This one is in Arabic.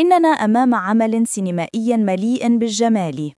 إننا أمام عمل سينمائي مليء بالجمال.